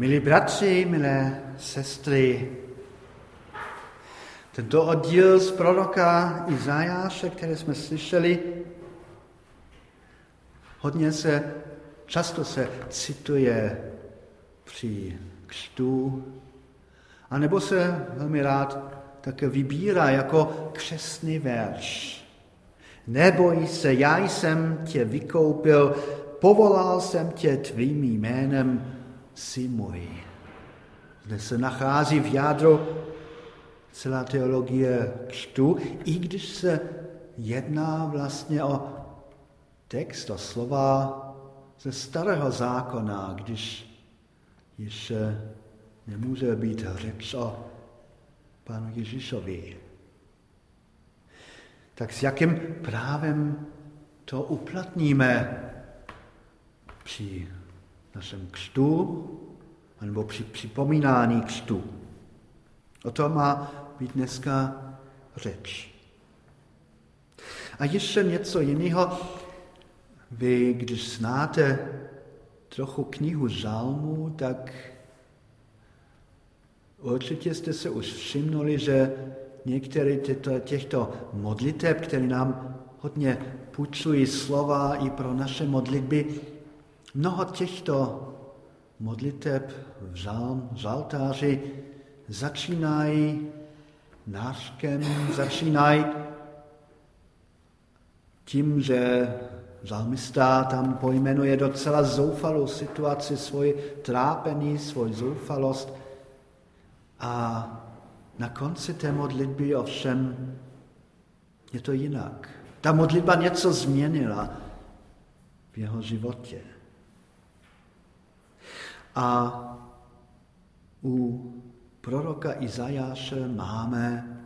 Milí bratři, milé sestry, tento oddíl z proroka Izajáše, které jsme slyšeli, hodně se, často se cituje při křtu, anebo se velmi rád také vybírá jako křesný verš. Neboj se, já jsem tě vykoupil, povolal jsem tě tvým jménem, si můj. Zde se nachází v jádru celá teologie křtu, i když se jedná vlastně o text, o slova ze starého zákona, když již nemůže být řeč o Pánu Ježíšovi. Tak s jakým právem to uplatníme při našem křtu, nebo při připomínání křtu. O tom má být dneska řeč. A ještě něco jiného. Vy, když znáte trochu knihu žalmu, tak určitě jste se už všimnuli, že některé těchto modliteb, které nám hodně půjčují slova i pro naše modlitby, Mnoho těchto modliteb v žaltáři začínají nářkem, začínají tím, že žalmista tam pojmenuje docela zoufalou situaci, svoje trápení, svoji zoufalost a na konci té modlitby ovšem je to jinak. Ta modlitba něco změnila v jeho životě. A u proroka Izajáše máme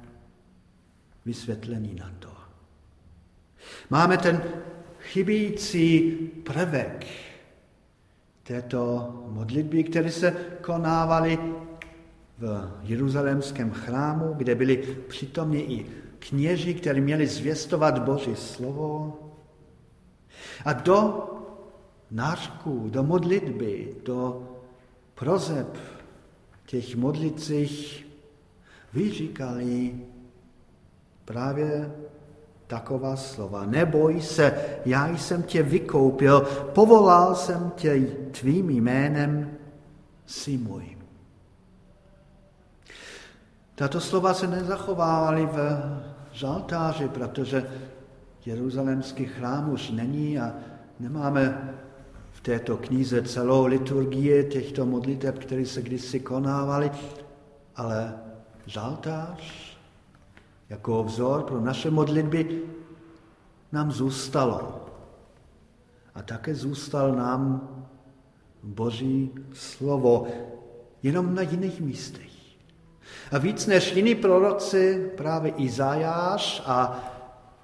vysvětlení na to. Máme ten chybějící prvek této modlitby, které se konávaly v jeruzalémském chrámu, kde byli přítomni i kněži, kteří měli zvěstovat Boží slovo. A do nářků, do modlitby, do prozeb těch modlicích vyříkali právě taková slova. Neboj se, já jsem tě vykoupil, povolal jsem tě tvým jménem, si můj. Tato slova se nezachovávaly v žaltáři, protože jeruzalemský chrám už není a nemáme této knize celou liturgie těchto modliteb, které se kdysi konávaly, ale žaltář jako vzor pro naše modlitby nám zůstalo. A také zůstal nám Boží slovo, jenom na jiných místech. A víc než jiní proroci, právě Izajáš a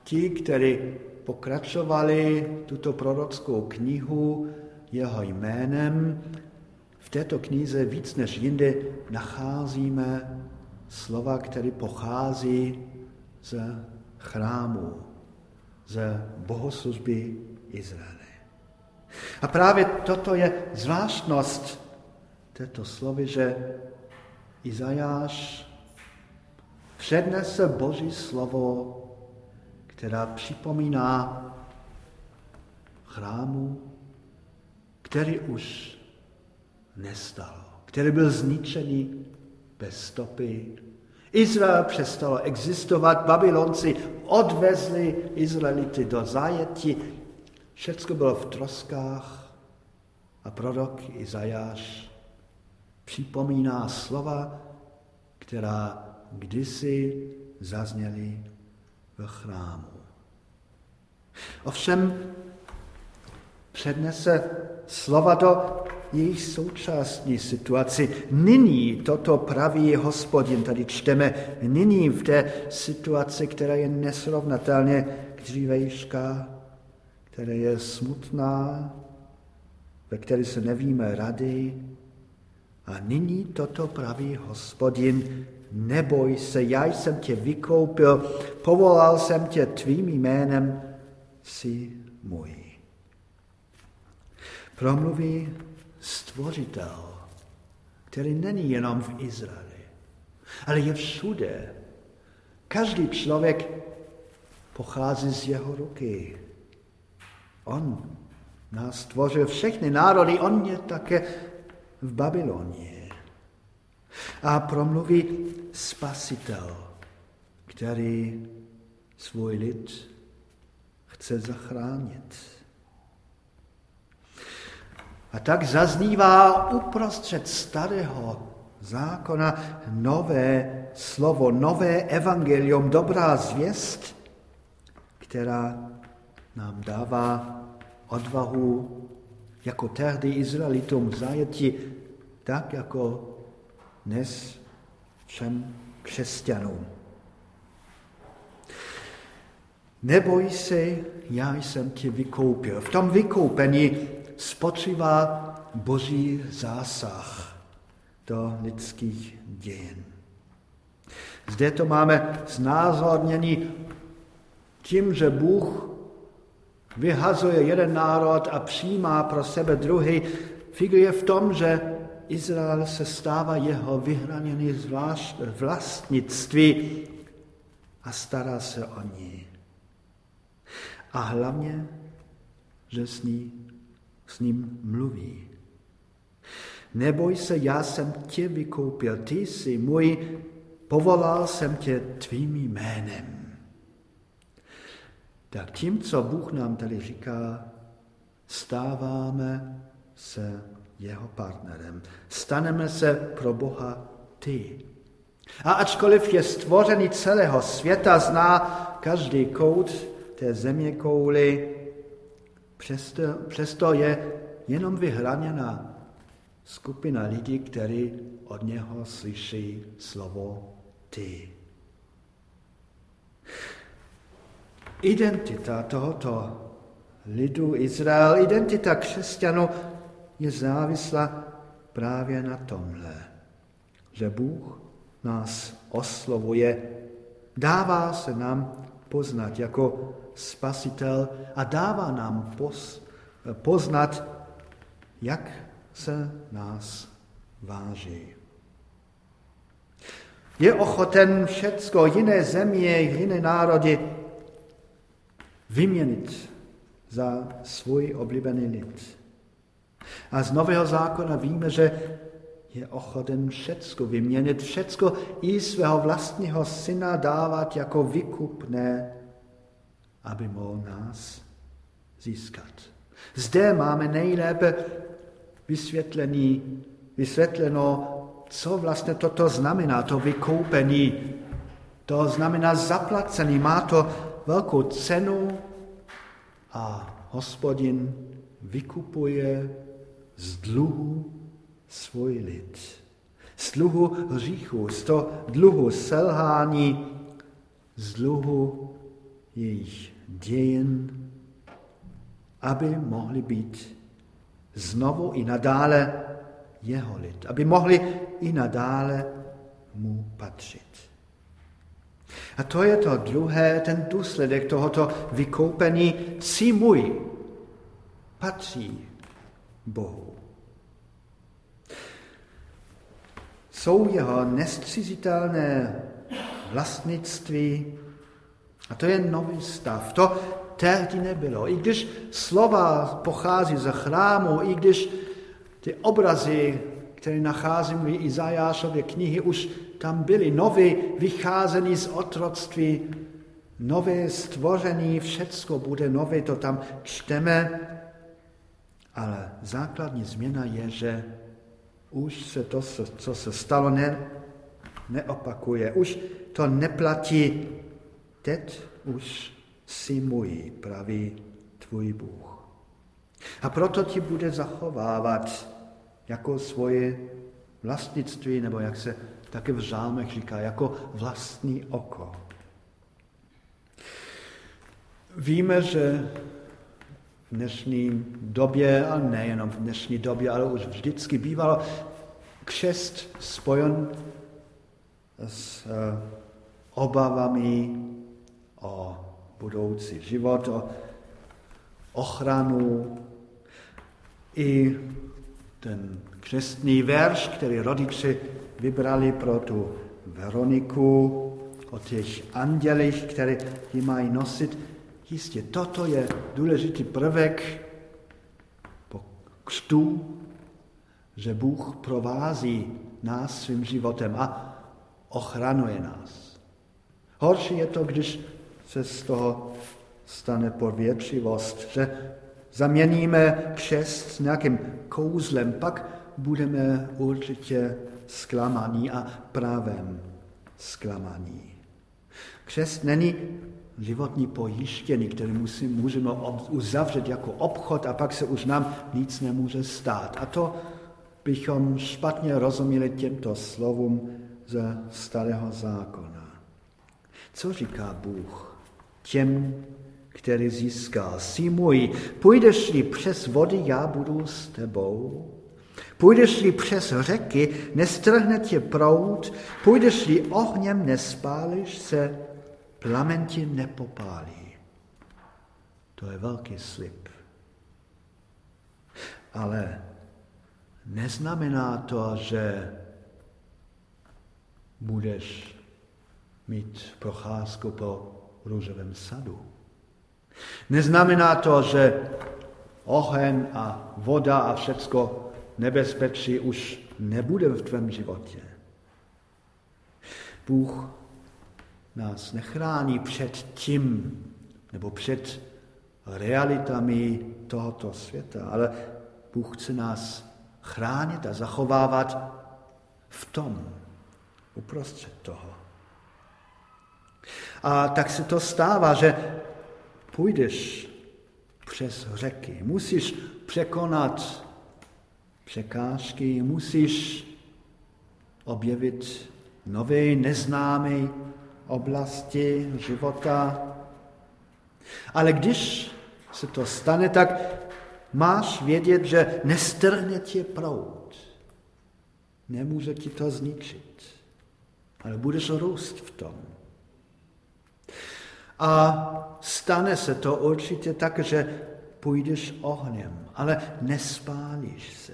ti, kteří pokračovali tuto prorockou knihu, jeho jménem. V této knize víc než jinde nacházíme slova, které pochází z chrámu, ze bohoslužby Izraele. A právě toto je zvláštnost této slovy, že Izajáš přednese Boží slovo, která připomíná chrámu, který už nestal, který byl zničený bez stopy. Izrael přestalo existovat, Babylonci odvezli Izraelity do zajetí, všechno bylo v troskách a prorok Izajáš připomíná slova, která kdysi zazněly v chrámu. Ovšem přednese slova do jejich současní situaci. Nyní toto praví hospodin, tady čteme, nyní v té situaci, která je nesrovnatelně dřívejška, která je smutná, ve které se nevíme rady. A nyní toto praví hospodin, neboj se, já jsem tě vykoupil, povolal jsem tě tvým jménem, si můj promluví stvořitel který není jenom v Izraeli, ale je všude. Každý člověk pochází z jeho ruky. On nás tvořil všechny národy, on je také v Babylonie. A promluví spasitel, který svůj lid chce zachránit. A tak zaznívá uprostřed starého zákona nové slovo, nové evangelium, dobrá zvěst, která nám dává odvahu jako tehdy Izraelitům zajetí, tak jako dnes všem křesťanům. Neboj se, já jsem tě vykoupil. V tom vykoupení spočívá boží zásah do lidských dějin. Zde to máme znázornění tím, že Bůh vyhazuje jeden národ a přijímá pro sebe druhý, figuruje v tom, že Izrael se stává jeho vyhraněný vlastnictví a stará se o ní. A hlavně, že s, ní, s ním mluví. Neboj se, já jsem tě vykoupil, ty jsi můj, povolal jsem tě tvým jménem. Tak tím, co Bůh nám tady říká, stáváme se jeho partnerem. Staneme se pro Boha ty. A ačkoliv je stvořený celého světa, zná každý kout té země kouly, přesto, přesto je jenom vyhraněna skupina lidí, kteří od něho slyší slovo ty. Identita tohoto lidu Izrael, identita křesťanů je závislá právě na tomhle, že Bůh nás oslovuje, dává se nám poznat jako spasitel a dává nám poznat, jak se nás váží. Je ochoten všecko jiné země, jiné národy vyměnit za svůj oblíbený lid. A z Nového zákona víme, že je ochoten všecko vyměnit, všecko i svého vlastního syna dávat jako vykupné, aby mohl nás získat. Zde máme nejlépe vysvětlený, vysvětleno, co vlastně toto znamená, to vykoupení. To znamená zaplacení, má to velkou cenu a hospodin vykupuje z dluhu svůj lid. Z dluhu hříchu, z toho dluhu selhání, z dluhu jejich dějin, aby mohli být znovu i nadále jeho lid, aby mohli i nadále mu patřit. A to je to druhé, ten důsledek tohoto vykoupení, si můj, patří Bohu. Jsou jeho nestřizitelné vlastnictví a to je nový stav. To tehdy nebylo. I když slova pochází ze chrámu, i když ty obrazy, které nacházíme v Izajášově knihy, už tam byly nové, vycházení z otroctví, nové stvoření, všecko bude nové, to tam čteme, ale základní změna je, že už se to, co se stalo, ne, neopakuje. Už to neplatí. Teď už si můj, praví tvůj Bůh. A proto ti bude zachovávat jako svoje vlastnictví, nebo jak se také v žálmech říká, jako vlastní oko. Víme, že v dnešní době, a nejenom v dnešní době, ale už vždycky bývalo křest spojen s eh, obavami o budoucí život, o ochranu. I ten křestný verš, který rodiče vybrali pro tu Veroniku, o těch andělích, které ji mají nosit. Jistě, toto je důležitý prvek po křtu, že Bůh provází nás svým životem a ochranuje nás. Horší je to, když se z toho stane podvětřivost, že zaměníme křest s nějakým kouzlem, pak budeme určitě zklamaní a právem zklamaní. Křest není životní pojištění, který musí, můžeme uzavřet jako obchod a pak se už nám nic nemůže stát. A to bychom špatně rozuměli těmto slovům ze starého zákona. Co říká Bůh těm, který získal? Si můj, půjdeš-li přes vody, já budu s tebou. Půjdeš-li přes řeky, nestrhne tě prout, půjdeš-li ohněm, nespálíš se, plamen ti nepopálí. To je velký slib. Ale neznamená to, že budeš mít procházku po růžovém sadu. Neznamená to, že oheň a voda a všecko nebezpečí už nebude v tvém životě. Bůh nás nechrání před tím, nebo před realitami tohoto světa, ale Bůh chce nás chránit a zachovávat v tom, uprostřed toho. A tak se to stává, že půjdeš přes řeky, musíš překonat překážky, musíš objevit nové, neznámé oblasti života. Ale když se to stane, tak máš vědět, že nestrhne tě prout. Nemůže ti to zničit, ale budeš růst v tom. A stane se to určitě tak, že půjdeš ohněm, ale nespálíš se.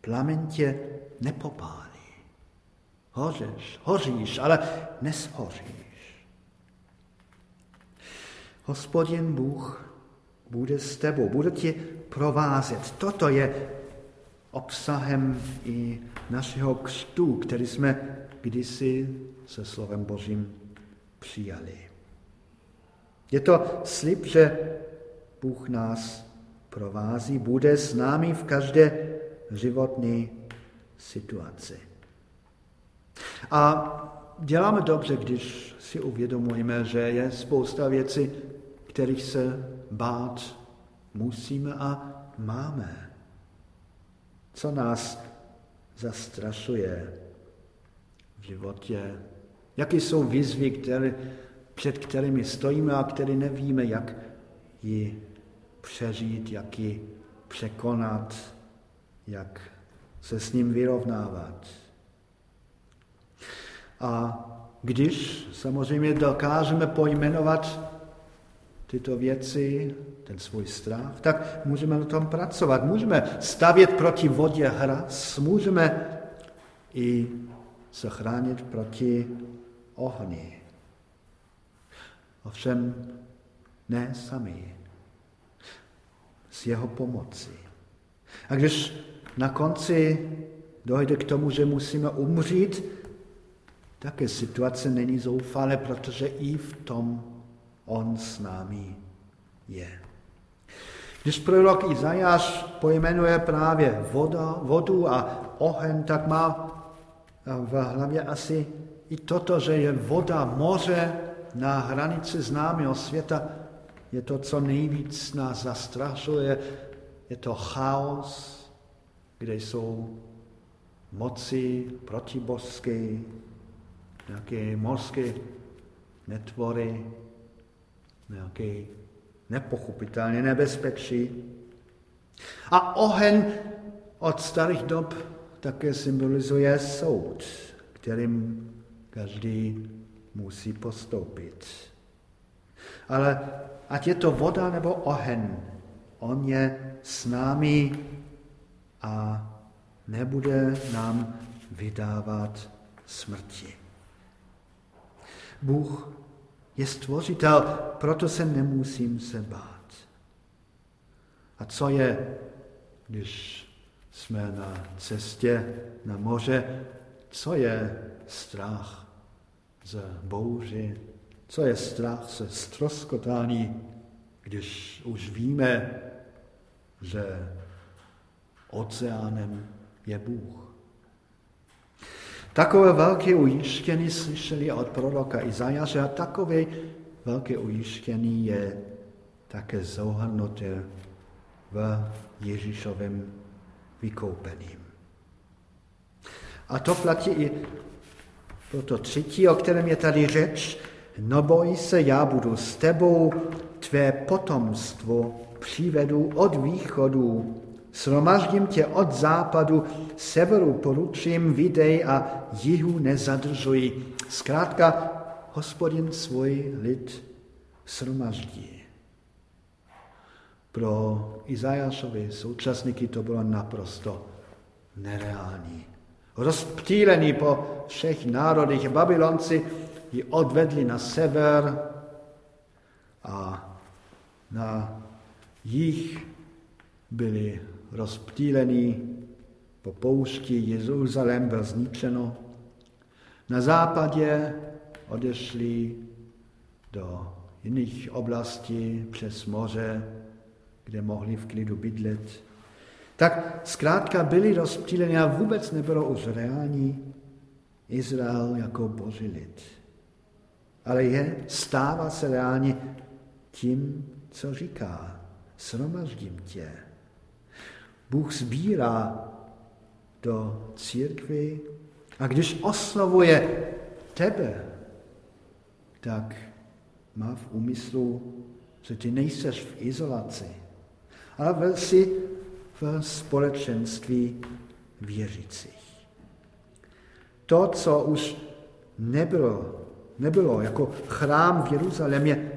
Plamen tě nepopálí. Hořeš, hoříš, ale neshoříš. Hospodin Bůh bude s tebou, bude tě provázet. Toto je obsahem i našeho křtu, který jsme kdysi se slovem Božím přijali. Je to slib, že Bůh nás provází, bude s námi v každé životní situaci. A děláme dobře, když si uvědomujeme, že je spousta věcí, kterých se bát musíme a máme. Co nás zastrašuje v životě? Jaké jsou výzvy, které, před kterými stojíme a které nevíme, jak ji přežít, jak ji překonat, jak se s ním vyrovnávat. A když samozřejmě dokážeme pojmenovat tyto věci, ten svůj strach, tak můžeme na tom pracovat. Můžeme stavět proti vodě hras, můžeme i zachránit proti ohni. Ovšem ne sami, s jeho pomocí. A když na konci dojde k tomu, že musíme umřít, také situace není zoufalé, protože i v tom on s námi je. Když prorok Izajáš pojmenuje právě voda, vodu a oheň, tak má v hlavě asi i toto, že je voda, moře na hranici známého světa, je to, co nejvíc nás zastrašuje, je to chaos, kde jsou moci protibožské, nějaké morské netvory, nějaké nepochopitelné nebezpečí. A oheň od starých dob také symbolizuje soud, kterým každý musí postoupit. Ale ať je to voda nebo oheň, on je s námi a nebude nám vydávat smrti. Bůh je stvořitel, proto se nemusím se bát. A co je, když jsme na cestě na moře, co je strach z bouři, co je strach ze stroskotání, když už víme, že oceánem je Bůh. Takové velké ujištění slyšeli od proroka Izajaše a takové velké ujištění je také zauhrnuté v Ježíšovém vykoupením. A to platí i pro to třetí, o kterém je tady řeč. Neboj se, já budu s tebou, tvé potomstvo přivedu od východu, Sromaždím tě od západu, severu poručím, videj a jihu nezadržuj. Zkrátka, hospodin svůj lid sromaždí. Pro Izajášovi současníky to bylo naprosto nereální. Rozptýlený po všech národech Babylonci ji odvedli na sever a na jich byli rozptýlený, po poušti Jeruzalém byl zničeno. Na západě odešli do jiných oblastí přes moře, kde mohli v klidu bydlet. Tak zkrátka byli rozptýleni a vůbec nebylo už reální Izrael jako boží lid. Ale je, stává se reálně tím, co říká. Sromaždím tě. Bůh sbírá do církvy a když oslovuje tebe, tak má v úmyslu, že ty nejseš v izolaci, ale jsi v společenství věřících. To, co už nebylo, nebylo jako chrám v Jeruzalémě,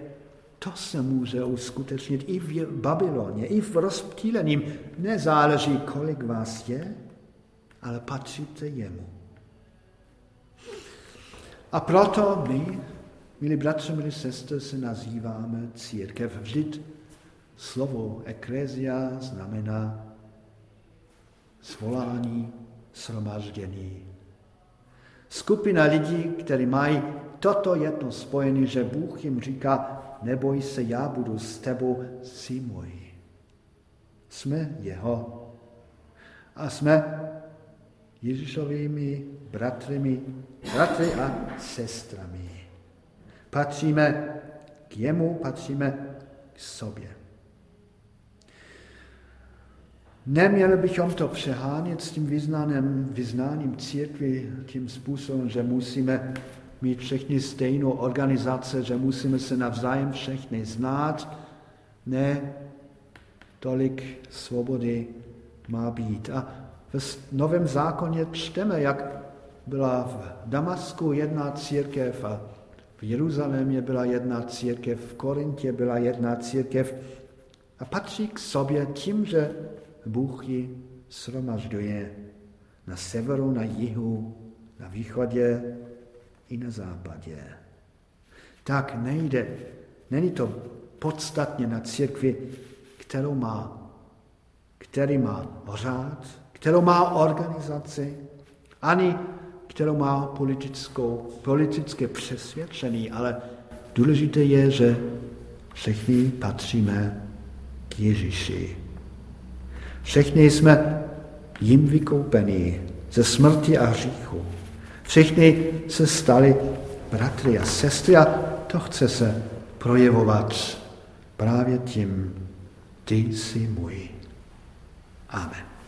to se může uskutečnit i v Babyloně, i v rozptýleným. Nezáleží, kolik vás je, ale patříte jemu. A proto my, milí bratři, milí sestry, se nazýváme církev. Vždyť slovo eklezia znamená svolání, shromáždění. Skupina lidí, kteří mají toto jedno spojení, že Bůh jim říká, neboj se, já budu s tebou, jsi můj. Jsme jeho a jsme Ježíšovými bratrymi, bratry a sestrami. Patříme k jemu, patříme k sobě. Neměli bychom to přehánět s tím vyznáním, vyznáním církvy tím způsobem, že musíme mít všichni stejnou organizace, že musíme se navzájem všechny znát. Ne, tolik svobody má být. A v Novém zákoně čteme, jak byla v Damasku jedna církev a v Jeruzalémě byla jedna církev, v Korintě byla jedna církev a patří k sobě tím, že Bůh ji shromažďuje na severu, na jihu, na východě i na západě. Tak nejde, není to podstatně na církvi, kterou má, který má řád, kterou má organizaci, ani kterou má politickou, politické přesvědčení, ale důležité je, že všichni patříme k Ježíši. Všichni jsme jim vykoupení ze smrti a hříchu. Všichni se stali bratry a sestry a to chce se projevovat právě tím, ty jsi můj. Amen.